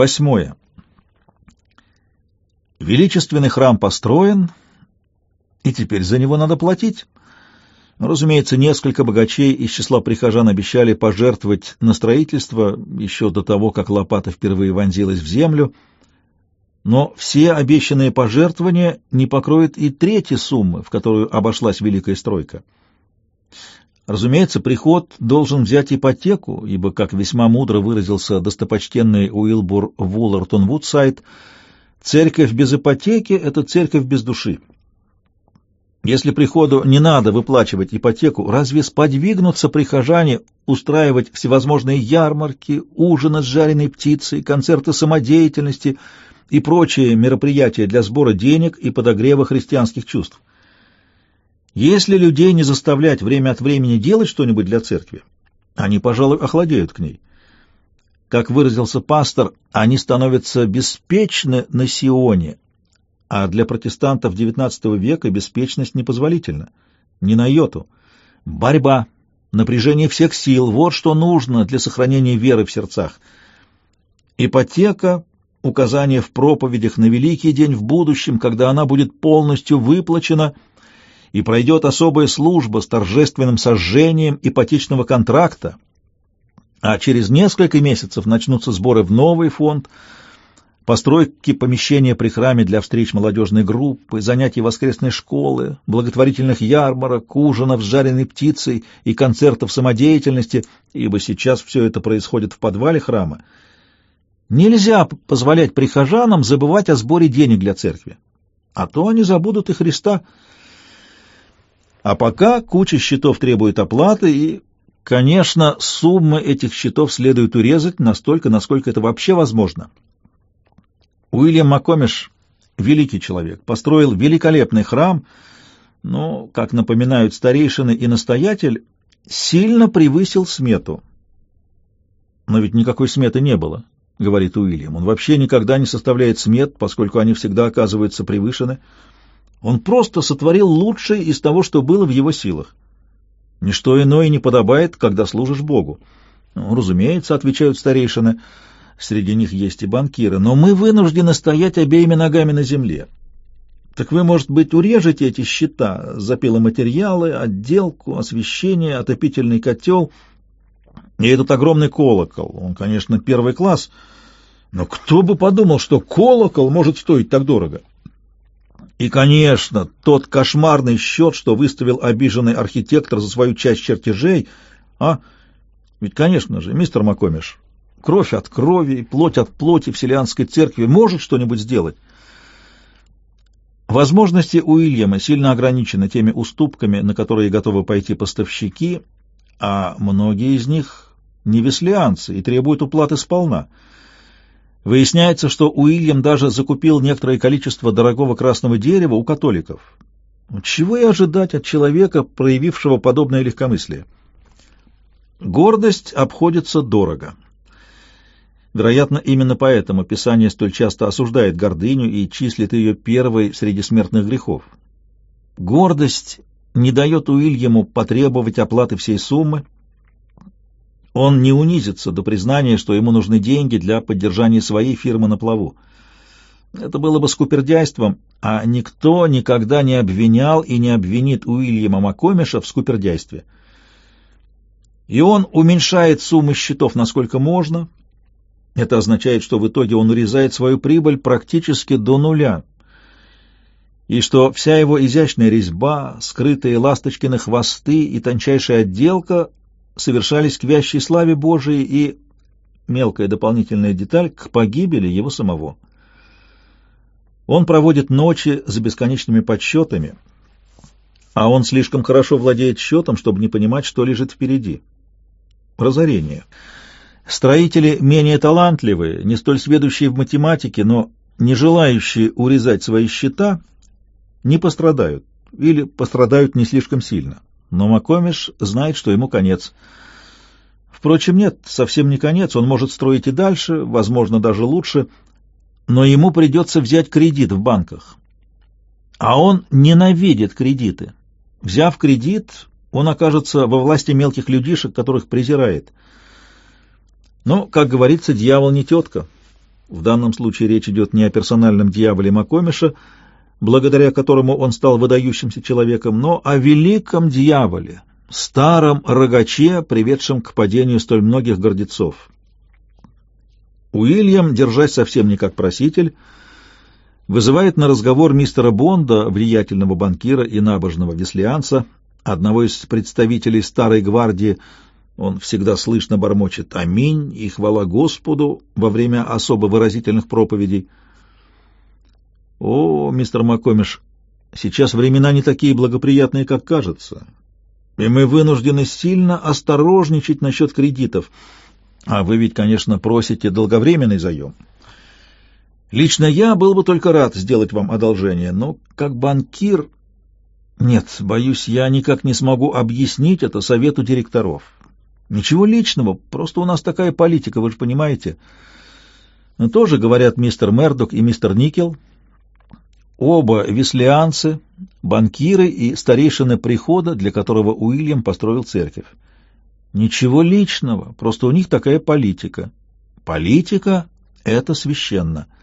Восьмое. Величественный храм построен, и теперь за него надо платить. Разумеется, несколько богачей из числа прихожан обещали пожертвовать на строительство еще до того, как лопата впервые вонзилась в землю, но все обещанные пожертвования не покроют и трети суммы, в которую обошлась великая стройка. Разумеется, приход должен взять ипотеку, ибо, как весьма мудро выразился достопочтенный Уилбур Вуллертон Вудсайд, церковь без ипотеки — это церковь без души. Если приходу не надо выплачивать ипотеку, разве сподвигнутся прихожане устраивать всевозможные ярмарки, ужины с жареной птицей, концерты самодеятельности и прочие мероприятия для сбора денег и подогрева христианских чувств? Если людей не заставлять время от времени делать что-нибудь для церкви, они, пожалуй, охладеют к ней. Как выразился пастор, они становятся беспечны на Сионе, а для протестантов XIX века беспечность непозволительна. Ни на йоту. Борьба, напряжение всех сил — вот что нужно для сохранения веры в сердцах. Ипотека, указание в проповедях на великий день в будущем, когда она будет полностью выплачена и пройдет особая служба с торжественным сожжением ипотечного контракта, а через несколько месяцев начнутся сборы в новый фонд — постройки помещения при храме для встреч молодежной группы, занятий воскресной школы, благотворительных ярмарок, ужинов с жареной птицей и концертов самодеятельности, ибо сейчас все это происходит в подвале храма, нельзя позволять прихожанам забывать о сборе денег для церкви, а то они забудут и Христа. А пока куча счетов требует оплаты, и, конечно, суммы этих счетов следует урезать настолько, насколько это вообще возможно. Уильям Макомиш, великий человек, построил великолепный храм, но, как напоминают старейшины и настоятель, сильно превысил смету. Но ведь никакой сметы не было, говорит Уильям. Он вообще никогда не составляет смет, поскольку они всегда оказываются превышены. Он просто сотворил лучшее из того, что было в его силах. Ничто иное не подобает, когда служишь Богу. Ну, разумеется, отвечают старейшины, — среди них есть и банкиры, но мы вынуждены стоять обеими ногами на земле. Так вы, может быть, урежете эти счета за пиломатериалы, отделку, освещение, отопительный котел и этот огромный колокол. Он, конечно, первый класс, но кто бы подумал, что колокол может стоить так дорого? И, конечно, тот кошмарный счет, что выставил обиженный архитектор за свою часть чертежей, а... Ведь, конечно же, мистер Макомиш, Кровь от крови, плоть от плоти Вселианской церкви может что-нибудь сделать. Возможности Уильяма сильно ограничены теми уступками, на которые готовы пойти поставщики, а многие из них не веслианцы и требуют уплаты сполна. Выясняется, что Уильям даже закупил некоторое количество дорогого красного дерева у католиков. Чего и ожидать от человека, проявившего подобное легкомыслие? Гордость обходится дорого. Вероятно, именно поэтому Писание столь часто осуждает гордыню и числит ее первой среди смертных грехов. Гордость не дает Уильяму потребовать оплаты всей суммы. Он не унизится до признания, что ему нужны деньги для поддержания своей фирмы на плаву. Это было бы скупердяйством, а никто никогда не обвинял и не обвинит Уильяма Макомиша в скупердяйстве. И он уменьшает суммы счетов насколько можно, это означает, что в итоге он урезает свою прибыль практически до нуля, и что вся его изящная резьба, скрытые ласточкины хвосты и тончайшая отделка совершались к вящей славе Божией и, мелкая дополнительная деталь, к погибели его самого. Он проводит ночи за бесконечными подсчетами, а он слишком хорошо владеет счетом, чтобы не понимать, что лежит впереди. Разорение — Строители менее талантливые, не столь сведущие в математике, но не желающие урезать свои счета, не пострадают или пострадают не слишком сильно. Но Макомиш знает, что ему конец. Впрочем, нет, совсем не конец, он может строить и дальше, возможно, даже лучше, но ему придется взять кредит в банках. А он ненавидит кредиты. Взяв кредит, он окажется во власти мелких людишек, которых презирает — но, как говорится, дьявол не тетка. В данном случае речь идет не о персональном дьяволе Макомиша, благодаря которому он стал выдающимся человеком, но о великом дьяволе, старом рогаче, приведшем к падению столь многих гордецов. Уильям, держась совсем не как проситель, вызывает на разговор мистера Бонда, влиятельного банкира и набожного веслианца, одного из представителей старой гвардии, он всегда слышно бормочет «Аминь» и «Хвала Господу» во время особо выразительных проповедей. «О, мистер Макомиш, сейчас времена не такие благоприятные, как кажется, и мы вынуждены сильно осторожничать насчет кредитов, а вы ведь, конечно, просите долговременный заем». Лично я был бы только рад сделать вам одолжение, но как банкир... Нет, боюсь, я никак не смогу объяснить это совету директоров. Ничего личного, просто у нас такая политика, вы же понимаете. Тоже говорят мистер Мердок и мистер Никел. Оба веслианцы, банкиры и старейшины прихода, для которого Уильям построил церковь. Ничего личного, просто у них такая политика. Политика — это священно. —